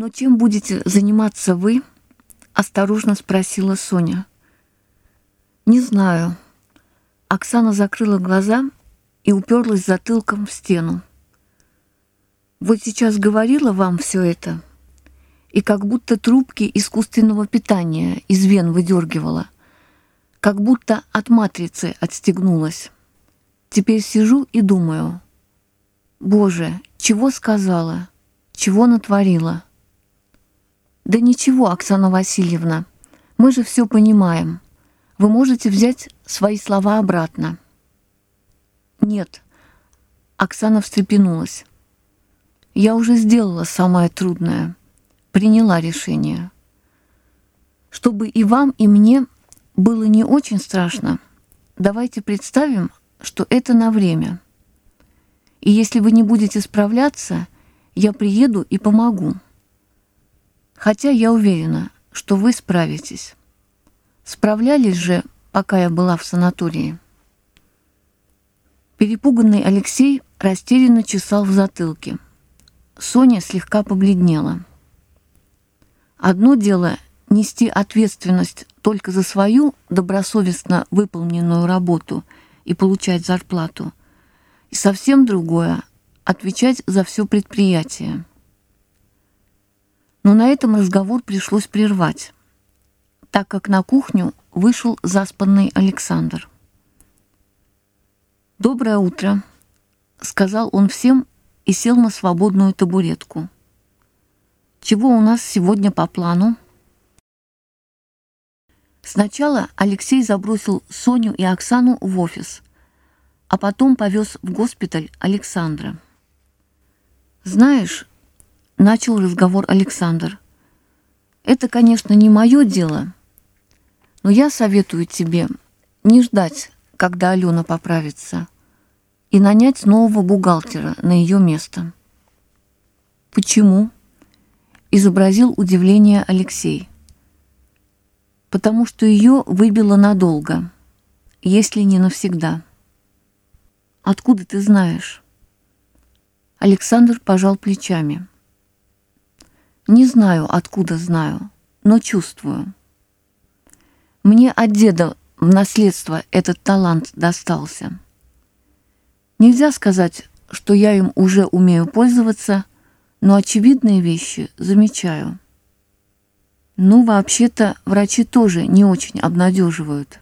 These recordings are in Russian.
«Но чем будете заниматься вы?» — осторожно спросила Соня. «Не знаю». Оксана закрыла глаза и уперлась затылком в стену. «Вот сейчас говорила вам все это, и как будто трубки искусственного питания из вен выдергивала, как будто от матрицы отстегнулась. Теперь сижу и думаю, Боже, чего сказала, чего натворила?» Да ничего, Оксана Васильевна, мы же все понимаем. Вы можете взять свои слова обратно. Нет, Оксана встрепенулась. Я уже сделала самое трудное. Приняла решение. Чтобы и вам, и мне было не очень страшно, давайте представим, что это на время. И если вы не будете справляться, я приеду и помогу. Хотя я уверена, что вы справитесь. Справлялись же, пока я была в санатории. Перепуганный Алексей растерянно чесал в затылке. Соня слегка побледнела. Одно дело нести ответственность только за свою добросовестно выполненную работу и получать зарплату, и совсем другое — отвечать за все предприятие. Но на этом разговор пришлось прервать, так как на кухню вышел заспанный Александр. «Доброе утро», — сказал он всем и сел на свободную табуретку. «Чего у нас сегодня по плану?» Сначала Алексей забросил Соню и Оксану в офис, а потом повез в госпиталь Александра. «Знаешь, начал разговор Александр. Это, конечно, не мое дело, но я советую тебе не ждать, когда Алена поправится, и нанять нового бухгалтера на ее место. Почему? Изобразил удивление Алексей. Потому что ее выбило надолго, если не навсегда. Откуда ты знаешь? Александр пожал плечами. Не знаю, откуда знаю, но чувствую. Мне от деда в наследство этот талант достался. Нельзя сказать, что я им уже умею пользоваться, но очевидные вещи замечаю. Ну, вообще-то, врачи тоже не очень обнадеживают.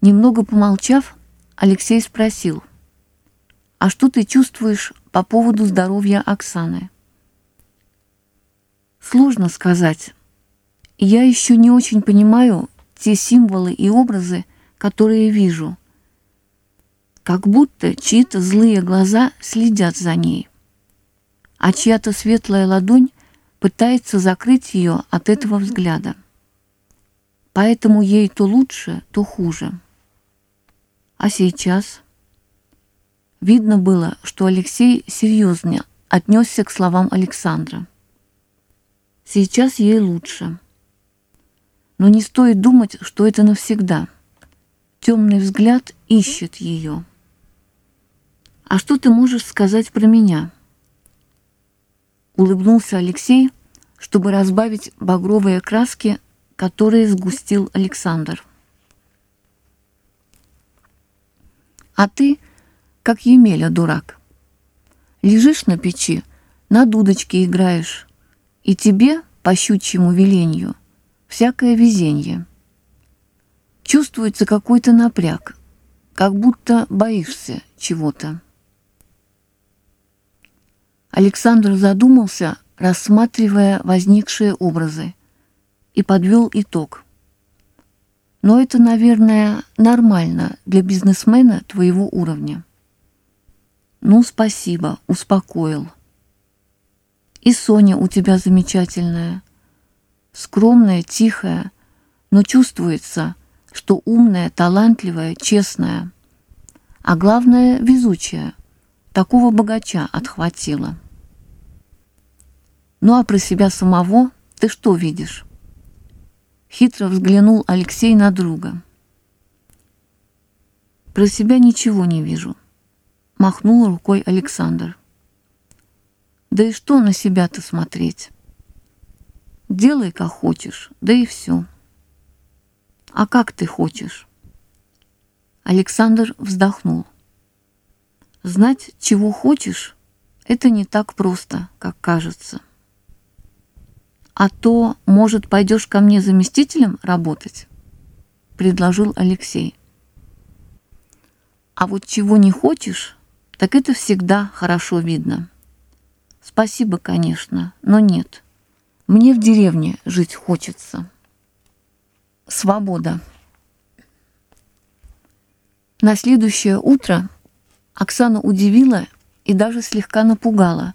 Немного помолчав, Алексей спросил, «А что ты чувствуешь по поводу здоровья Оксаны?» Сложно сказать. Я еще не очень понимаю те символы и образы, которые вижу. Как будто чьи-то злые глаза следят за ней, а чья-то светлая ладонь пытается закрыть ее от этого взгляда. Поэтому ей то лучше, то хуже. А сейчас? Видно было, что Алексей серьезно отнесся к словам Александра. Сейчас ей лучше. Но не стоит думать, что это навсегда. Темный взгляд ищет ее. «А что ты можешь сказать про меня?» Улыбнулся Алексей, чтобы разбавить багровые краски, которые сгустил Александр. «А ты, как Емеля, дурак. Лежишь на печи, на дудочке играешь, и тебе, по щучьему веленью, всякое везенье. Чувствуется какой-то напряг, как будто боишься чего-то. Александр задумался, рассматривая возникшие образы, и подвел итог. Но это, наверное, нормально для бизнесмена твоего уровня. Ну, спасибо, успокоил. И Соня у тебя замечательная. Скромная, тихая, но чувствуется, что умная, талантливая, честная. А главное, везучая. Такого богача отхватила. Ну а про себя самого ты что видишь? Хитро взглянул Алексей на друга. Про себя ничего не вижу. Махнул рукой Александр. Да и что на себя-то смотреть? Делай, как хочешь, да и все. А как ты хочешь? Александр вздохнул. Знать, чего хочешь, это не так просто, как кажется. А то, может, пойдешь ко мне заместителем работать? Предложил Алексей. А вот чего не хочешь, так это всегда хорошо видно. Спасибо, конечно, но нет. Мне в деревне жить хочется. Свобода. На следующее утро Оксана удивила и даже слегка напугала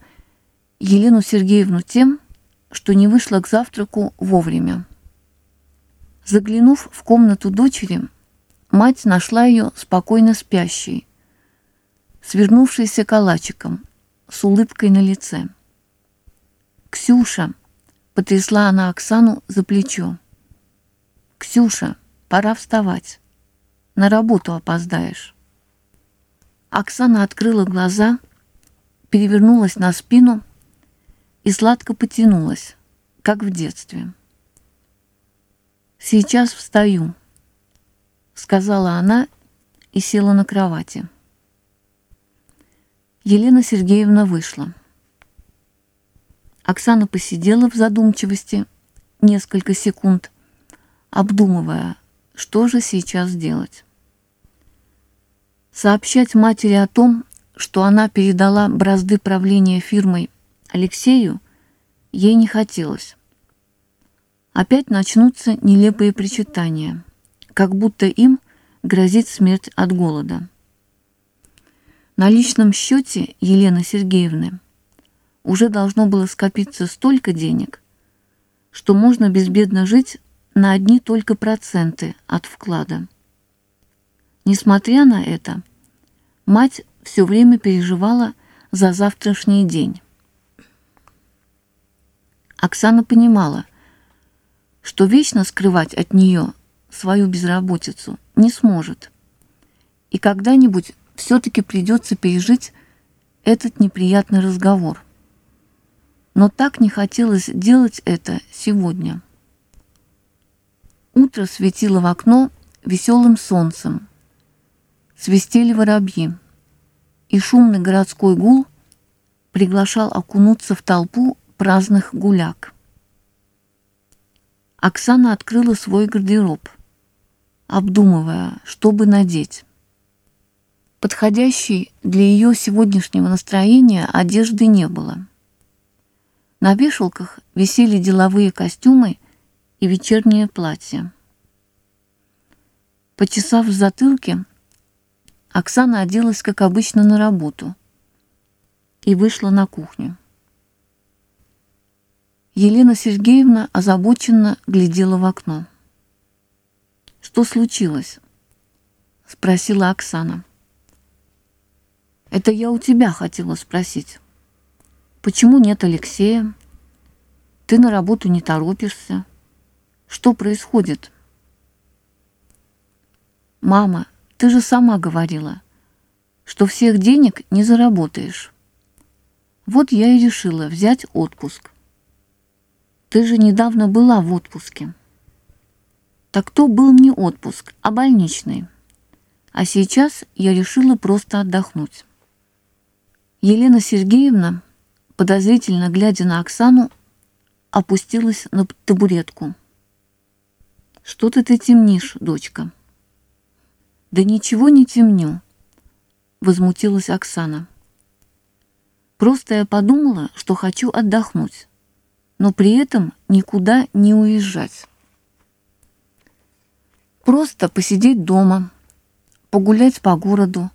Елену Сергеевну тем, что не вышла к завтраку вовремя. Заглянув в комнату дочери, мать нашла ее спокойно спящей, свернувшейся калачиком, с улыбкой на лице. «Ксюша!» — потрясла она Оксану за плечо. «Ксюша, пора вставать. На работу опоздаешь». Оксана открыла глаза, перевернулась на спину и сладко потянулась, как в детстве. «Сейчас встаю», — сказала она и села на кровати. Елена Сергеевна вышла. Оксана посидела в задумчивости несколько секунд, обдумывая, что же сейчас делать. Сообщать матери о том, что она передала бразды правления фирмой Алексею, ей не хотелось. Опять начнутся нелепые причитания, как будто им грозит смерть от голода. На личном счете Елены Сергеевны уже должно было скопиться столько денег, что можно безбедно жить на одни только проценты от вклада. Несмотря на это, мать все время переживала за завтрашний день. Оксана понимала, что вечно скрывать от нее свою безработицу не сможет. И когда-нибудь все-таки придется пережить этот неприятный разговор. Но так не хотелось делать это сегодня. Утро светило в окно веселым солнцем, свистели воробьи, и шумный городской гул приглашал окунуться в толпу праздных гуляк. Оксана открыла свой гардероб, обдумывая, что бы надеть. Подходящей для ее сегодняшнего настроения одежды не было. На вешалках висели деловые костюмы и вечернее платье. Почесав в затылке, Оксана оделась, как обычно, на работу и вышла на кухню. Елена Сергеевна озабоченно глядела в окно. «Что случилось?» — спросила Оксана. «Это я у тебя хотела спросить. Почему нет Алексея? Ты на работу не торопишься. Что происходит?» «Мама, ты же сама говорила, что всех денег не заработаешь. Вот я и решила взять отпуск. Ты же недавно была в отпуске. Так то был не отпуск, а больничный. А сейчас я решила просто отдохнуть. Елена Сергеевна, подозрительно глядя на Оксану, опустилась на табуретку. «Что-то ты темнишь, дочка». «Да ничего не темню», — возмутилась Оксана. «Просто я подумала, что хочу отдохнуть, но при этом никуда не уезжать. Просто посидеть дома, погулять по городу,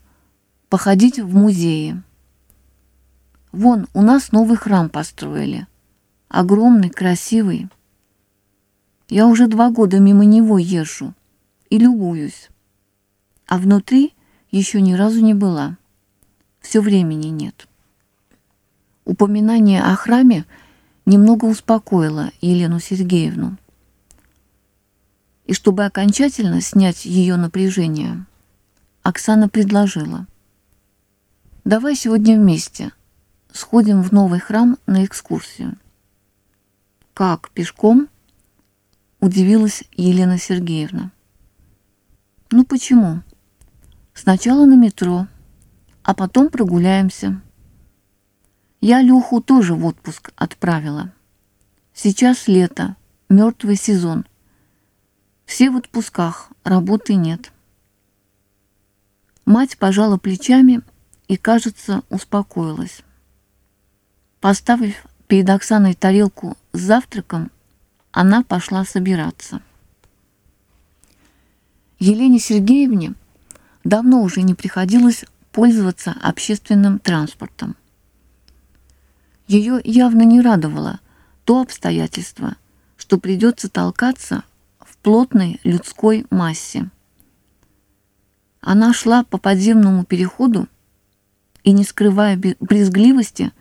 походить в музеи. Вон, у нас новый храм построили. Огромный, красивый. Я уже два года мимо него езжу и любуюсь а внутри еще ни разу не была. Все времени нет. Упоминание о храме немного успокоило Елену Сергеевну. И чтобы окончательно снять ее напряжение, Оксана предложила. «Давай сегодня вместе сходим в новый храм на экскурсию». «Как, пешком?» – удивилась Елена Сергеевна. «Ну почему? Сначала на метро, а потом прогуляемся». Я Люху тоже в отпуск отправила. Сейчас лето, мертвый сезон. Все в отпусках, работы нет. Мать пожала плечами и, кажется, успокоилась. Поставив перед Оксаной тарелку с завтраком, она пошла собираться. Елене Сергеевне давно уже не приходилось пользоваться общественным транспортом. Ее явно не радовало то обстоятельство, что придется толкаться в плотной людской массе. Она шла по подземному переходу и, не скрывая брезгливости,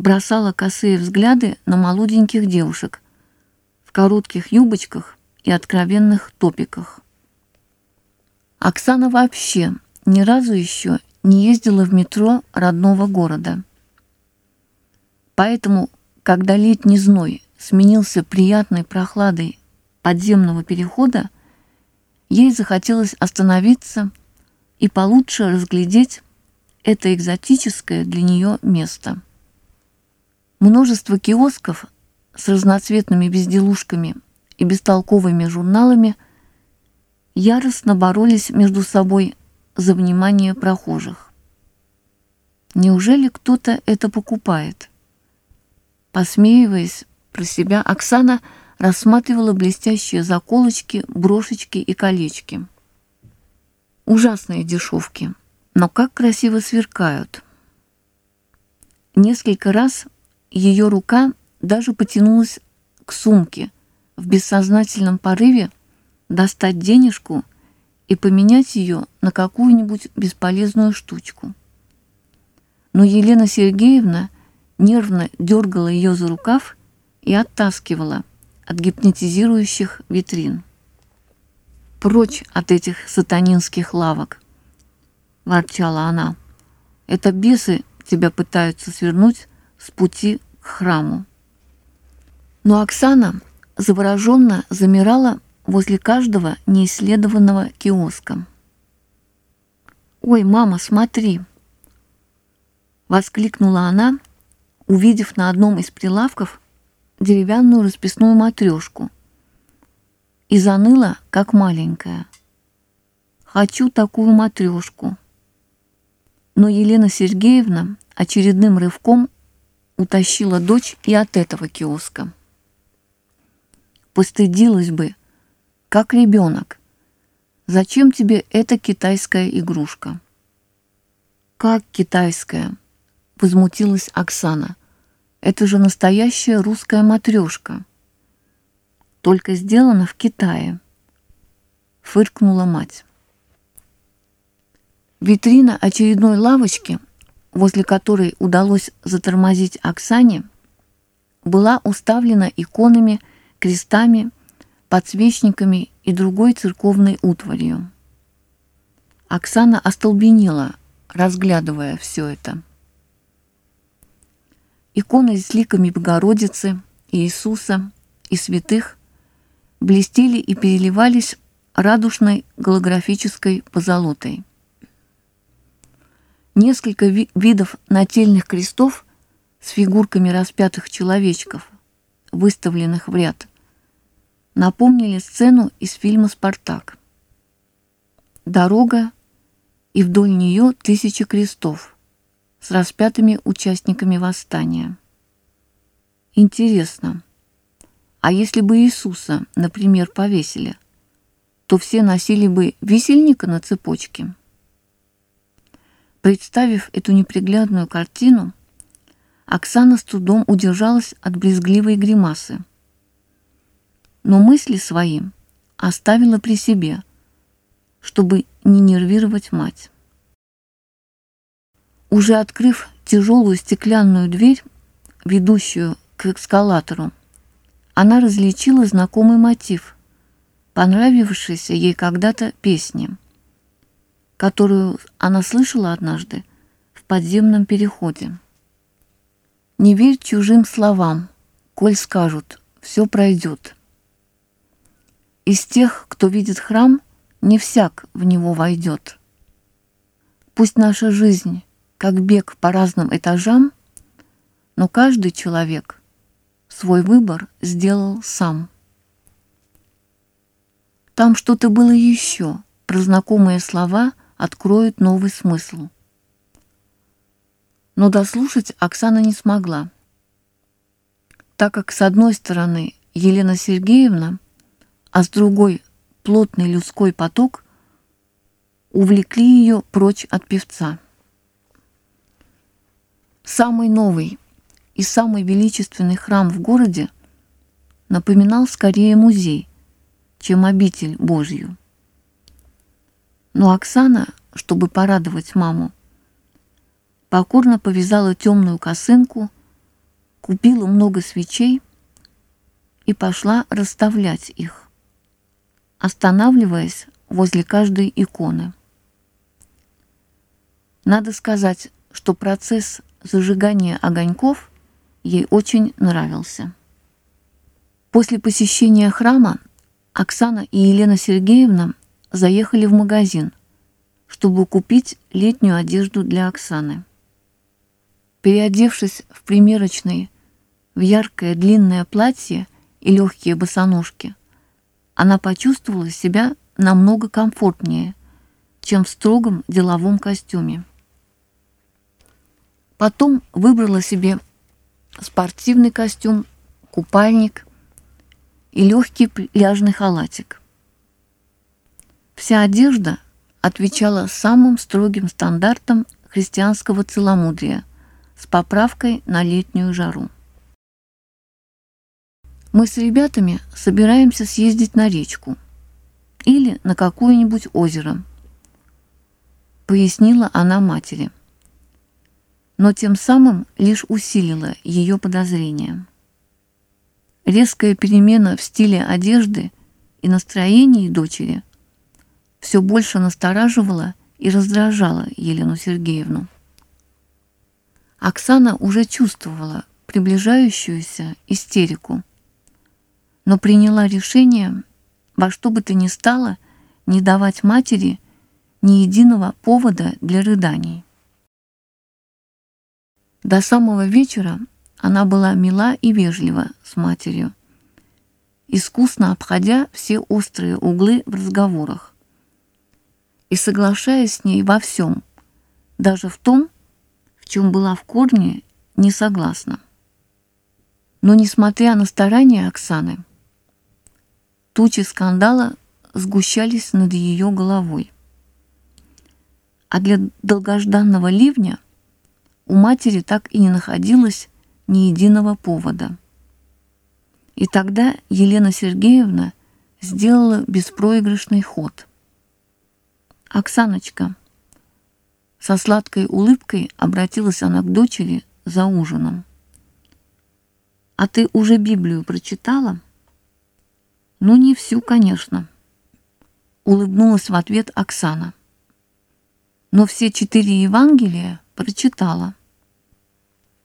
бросала косые взгляды на молоденьких девушек в коротких юбочках и откровенных топиках. Оксана вообще ни разу еще не ездила в метро родного города. Поэтому, когда летний зной сменился приятной прохладой подземного перехода, ей захотелось остановиться и получше разглядеть это экзотическое для нее место. Множество киосков с разноцветными безделушками и бестолковыми журналами яростно боролись между собой за внимание прохожих. Неужели кто-то это покупает? Посмеиваясь про себя, Оксана рассматривала блестящие заколочки, брошечки и колечки. Ужасные дешевки, но как красиво сверкают. Несколько раз ее рука даже потянулась к сумке в бессознательном порыве достать денежку и поменять ее на какую-нибудь бесполезную штучку. Но Елена Сергеевна – нервно дергала ее за рукав и оттаскивала от гипнотизирующих витрин. «Прочь от этих сатанинских лавок!» – ворчала она. «Это бесы тебя пытаются свернуть с пути к храму». Но Оксана завороженно замирала возле каждого неисследованного киоска. «Ой, мама, смотри!» — воскликнула она, увидев на одном из прилавков деревянную расписную матрешку, и заныла, как маленькая. «Хочу такую матрешку». Но Елена Сергеевна очередным рывком утащила дочь и от этого киоска. Постыдилась бы, как ребенок. Зачем тебе эта китайская игрушка? Как китайская? Возмутилась Оксана. Это же настоящая русская матрешка. Только сделана в Китае. Фыркнула мать. Витрина очередной лавочки, возле которой удалось затормозить Оксане, была уставлена иконами, крестами, подсвечниками и другой церковной утварью. Оксана остолбенела, разглядывая все это. Иконы с ликами Богородицы, Иисуса и святых блестели и переливались радужной голографической позолотой. Несколько ви видов нательных крестов с фигурками распятых человечков, выставленных в ряд, напомнили сцену из фильма «Спартак». Дорога и вдоль нее тысячи крестов – с распятыми участниками восстания. Интересно, а если бы Иисуса, например, повесили, то все носили бы висельника на цепочке? Представив эту неприглядную картину, Оксана с трудом удержалась от брезгливой гримасы. Но мысли свои оставила при себе, чтобы не нервировать мать. Уже открыв тяжелую стеклянную дверь, ведущую к эскалатору, она различила знакомый мотив, понравившийся ей когда-то песни, которую она слышала однажды в подземном переходе. Не верь чужим словам, коль скажут, все пройдет. Из тех, кто видит храм, не всяк в него войдет. Пусть наша жизнь, как бег по разным этажам, но каждый человек свой выбор сделал сам. Там что-то было еще, про знакомые слова откроют новый смысл. Но дослушать Оксана не смогла, так как с одной стороны Елена Сергеевна, а с другой плотный людской поток увлекли ее прочь от певца. Самый новый и самый величественный храм в городе напоминал скорее музей, чем обитель Божью. Но Оксана, чтобы порадовать маму, покорно повязала темную косынку, купила много свечей и пошла расставлять их, останавливаясь возле каждой иконы. Надо сказать, что процесс зажигания огоньков ей очень нравился. После посещения храма Оксана и Елена Сергеевна заехали в магазин, чтобы купить летнюю одежду для Оксаны. Переодевшись в примерочной, в яркое длинное платье и легкие босоножки, она почувствовала себя намного комфортнее, чем в строгом деловом костюме. Потом выбрала себе спортивный костюм, купальник и легкий пляжный халатик. Вся одежда отвечала самым строгим стандартам христианского целомудрия с поправкой на летнюю жару. Мы с ребятами собираемся съездить на речку или на какое-нибудь озеро, пояснила она матери но тем самым лишь усилила ее подозрения. Резкая перемена в стиле одежды и настроении дочери все больше настораживала и раздражала Елену Сергеевну. Оксана уже чувствовала приближающуюся истерику, но приняла решение во что бы то ни стало не давать матери ни единого повода для рыданий. До самого вечера она была мила и вежлива с матерью, искусно обходя все острые углы в разговорах и соглашаясь с ней во всем, даже в том, в чем была в корне не согласна. Но, несмотря на старания Оксаны, тучи скандала сгущались над ее головой. А для долгожданного ливня – у матери так и не находилось ни единого повода. И тогда Елена Сергеевна сделала беспроигрышный ход. «Оксаночка», со сладкой улыбкой обратилась она к дочери за ужином. «А ты уже Библию прочитала?» «Ну, не всю, конечно», — улыбнулась в ответ Оксана. «Но все четыре Евангелия прочитала».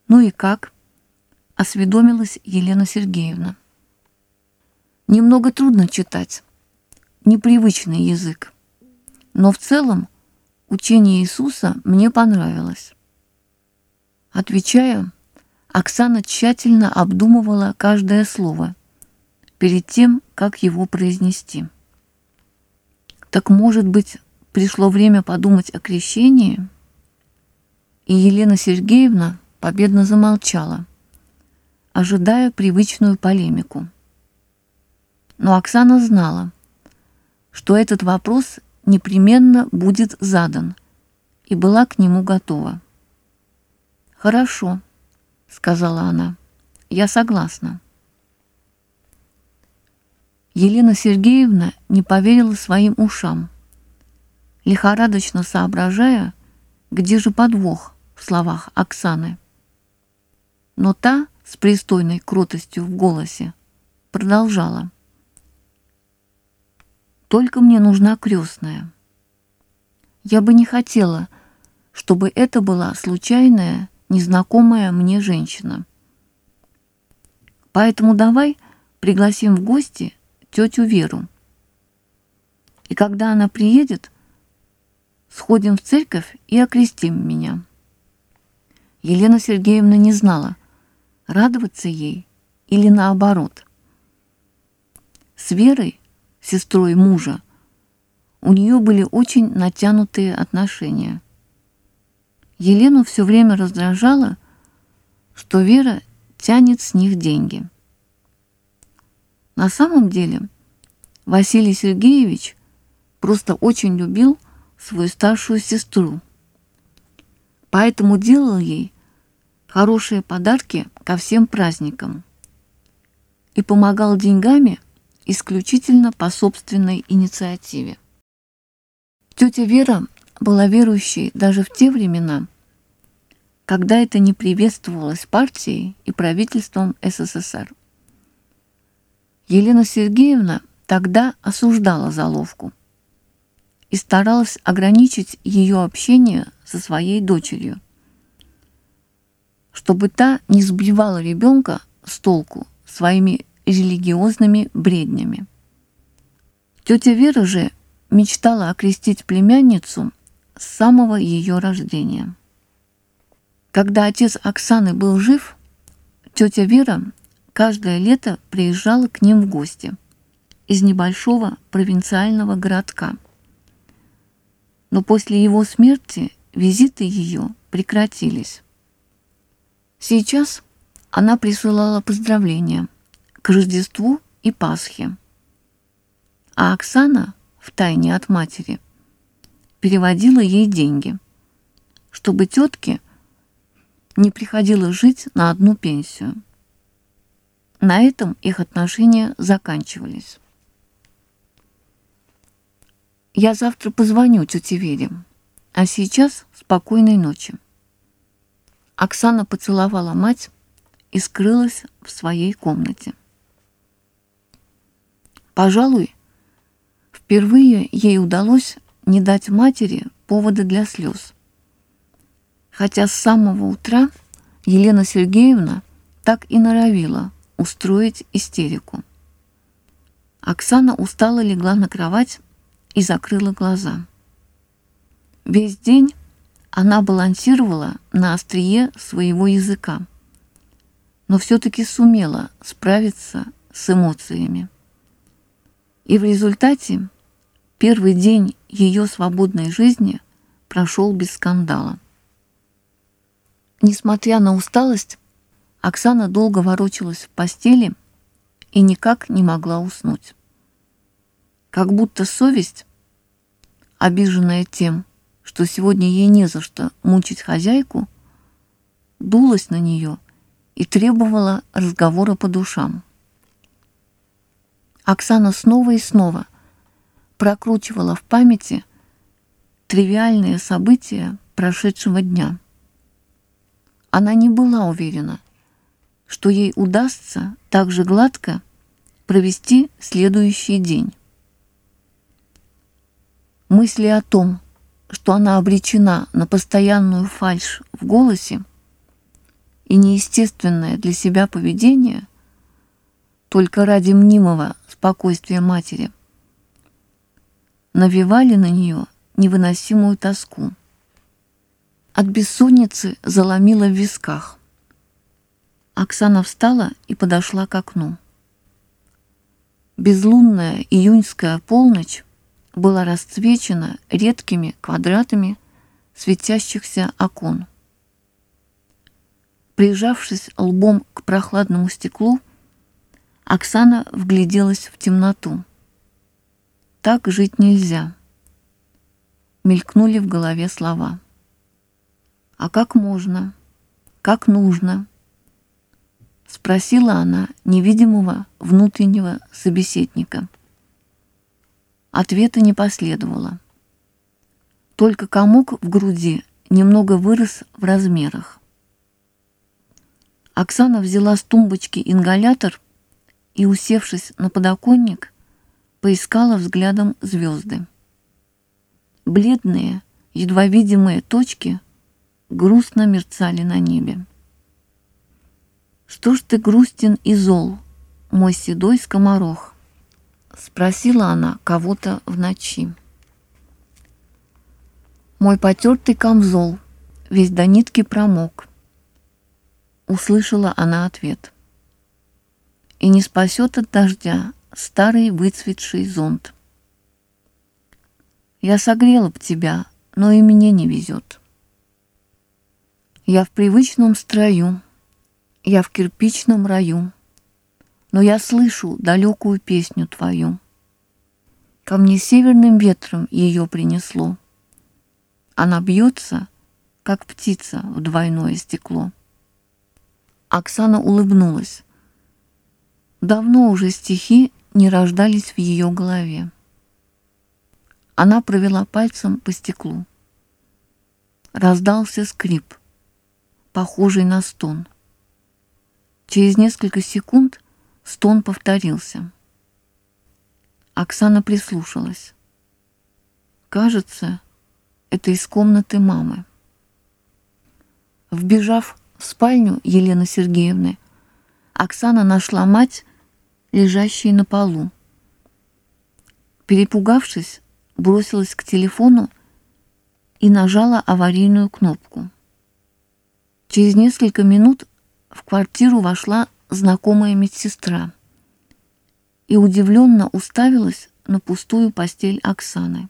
«Ну и как?» — осведомилась Елена Сергеевна. «Немного трудно читать, непривычный язык, но в целом учение Иисуса мне понравилось». Отвечая, Оксана тщательно обдумывала каждое слово перед тем, как его произнести. Так, может быть, пришло время подумать о крещении? И Елена Сергеевна победно замолчала, ожидая привычную полемику. Но Оксана знала, что этот вопрос непременно будет задан, и была к нему готова. «Хорошо», — сказала она, — «я согласна». Елена Сергеевна не поверила своим ушам, лихорадочно соображая, где же подвох в словах Оксаны но та с пристойной кротостью в голосе продолжала. «Только мне нужна крестная. Я бы не хотела, чтобы это была случайная незнакомая мне женщина. Поэтому давай пригласим в гости тетю Веру. И когда она приедет, сходим в церковь и окрестим меня. Елена Сергеевна не знала, радоваться ей или наоборот. С Верой, сестрой мужа, у нее были очень натянутые отношения. Елену все время раздражало, что Вера тянет с них деньги. На самом деле Василий Сергеевич просто очень любил свою старшую сестру, поэтому делал ей хорошие подарки ко всем праздникам и помогал деньгами исключительно по собственной инициативе. Тетя Вера была верующей даже в те времена, когда это не приветствовалось партией и правительством СССР. Елена Сергеевна тогда осуждала заловку и старалась ограничить ее общение со своей дочерью, чтобы та не сбивала ребенка с толку своими религиозными бреднями. Тетя Вера же мечтала окрестить племянницу с самого ее рождения. Когда отец Оксаны был жив, тетя Вера каждое лето приезжала к ним в гости из небольшого провинциального городка. Но после его смерти визиты ее прекратились. Сейчас она присылала поздравления к Рождеству и Пасхе. А Оксана, втайне от матери, переводила ей деньги, чтобы тетке не приходилось жить на одну пенсию. На этом их отношения заканчивались. Я завтра позвоню тете Вере, а сейчас спокойной ночи. Оксана поцеловала мать и скрылась в своей комнате. Пожалуй, впервые ей удалось не дать матери повода для слез. Хотя с самого утра Елена Сергеевна так и норовила устроить истерику. Оксана устало легла на кровать и закрыла глаза. Весь день она балансировала на острие своего языка, но все-таки сумела справиться с эмоциями. И в результате первый день ее свободной жизни прошел без скандала. Несмотря на усталость, Оксана долго ворочалась в постели и никак не могла уснуть. Как будто совесть, обиженная тем, что сегодня ей не за что мучить хозяйку, дулась на нее и требовала разговора по душам. Оксана снова и снова прокручивала в памяти тривиальные события прошедшего дня. Она не была уверена, что ей удастся так же гладко провести следующий день. Мысли о том, что она обречена на постоянную фальшь в голосе и неестественное для себя поведение только ради мнимого спокойствия матери, навевали на нее невыносимую тоску. От бессонницы заломила в висках. Оксана встала и подошла к окну. Безлунная июньская полночь была расцвечена редкими квадратами светящихся окон. Прижавшись лбом к прохладному стеклу, Оксана вгляделась в темноту. «Так жить нельзя», — мелькнули в голове слова. «А как можно? Как нужно?» — спросила она невидимого внутреннего собеседника. Ответа не последовало. Только комок в груди немного вырос в размерах. Оксана взяла с тумбочки ингалятор и, усевшись на подоконник, поискала взглядом звезды. Бледные, едва видимые точки грустно мерцали на небе. «Что ж ты грустен и зол, мой седой скоморох?» — спросила она кого-то в ночи. «Мой потертый камзол весь до нитки промок», — услышала она ответ. «И не спасет от дождя старый выцветший зонт. Я согрела б тебя, но и мне не везет. Я в привычном строю, я в кирпичном раю, но я слышу далекую песню твою. Ко мне северным ветром ее принесло. Она бьется, как птица в двойное стекло. Оксана улыбнулась. Давно уже стихи не рождались в ее голове. Она провела пальцем по стеклу. Раздался скрип, похожий на стон. Через несколько секунд стон повторился. Оксана прислушалась. Кажется, это из комнаты мамы. Вбежав в спальню Елены Сергеевны, Оксана нашла мать, лежащей на полу. Перепугавшись, бросилась к телефону и нажала аварийную кнопку. Через несколько минут в квартиру вошла знакомая медсестра и удивленно уставилась на пустую постель Оксаны.